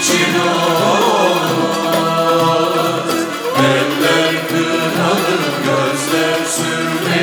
için olmaz. Eller kıralım gözler sürmeyiz